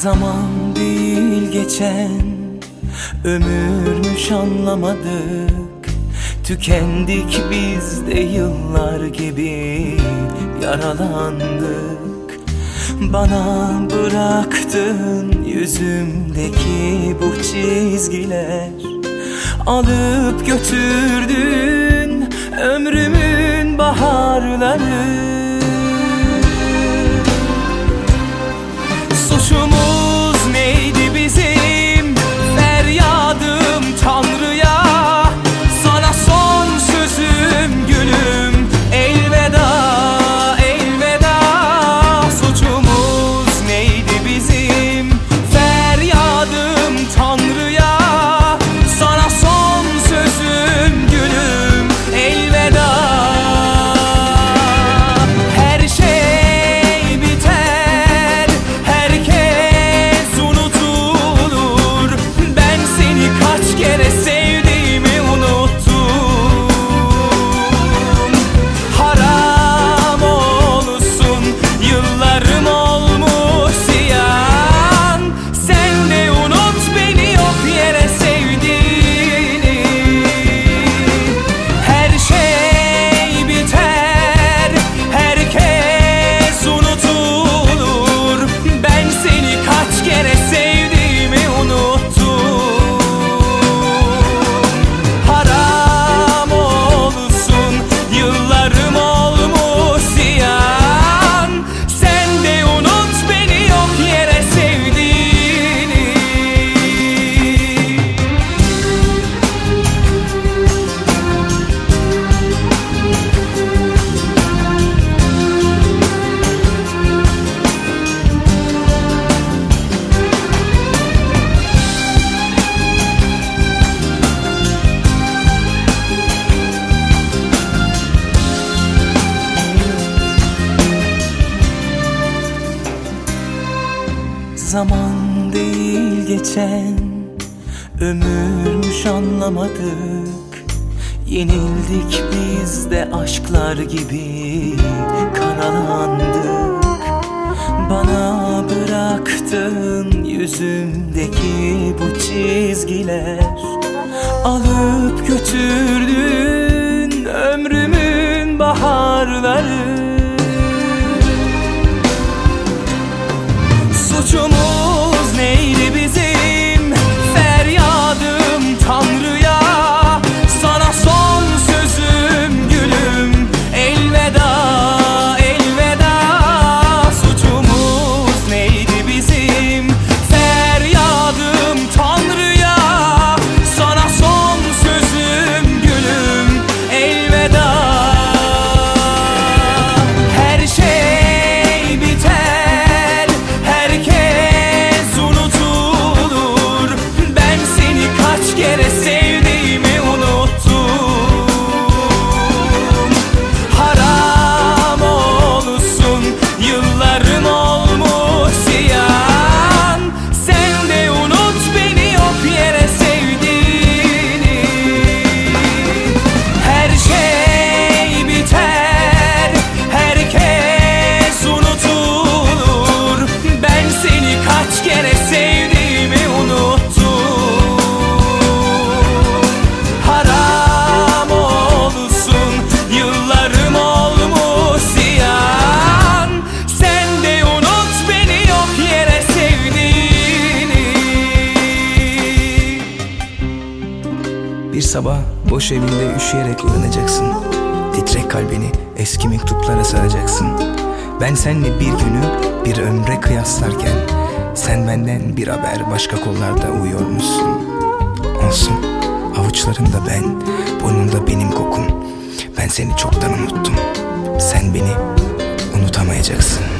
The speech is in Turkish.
Zaman değil geçen Ömürmüş anlamadık. Tükendik biz de yıllar gibi Yaralandık. Bana bıraktın yüzümdeki bu çizgiler Alıp götürdün Zaman değil geçen. Ömürmüş anlamadık. Yenildik biz de aşklar gibi Karalandık Bana bıraktın yüzümdeki bu çizgiler. Alıp götürdün sabah boş evinde üşüyerek uyanacaksın. Titrek kalbini eski mektuplara saracaksın. Ben seninle bir günü bir ömre kıyaslarken sen benden bir haber başka kollarda uyuyormuşsun. Olsun avuçlarımda ben, boynunda benim kokum. Ben seni çoktan unuttum. Sen beni unutamayacaksın.''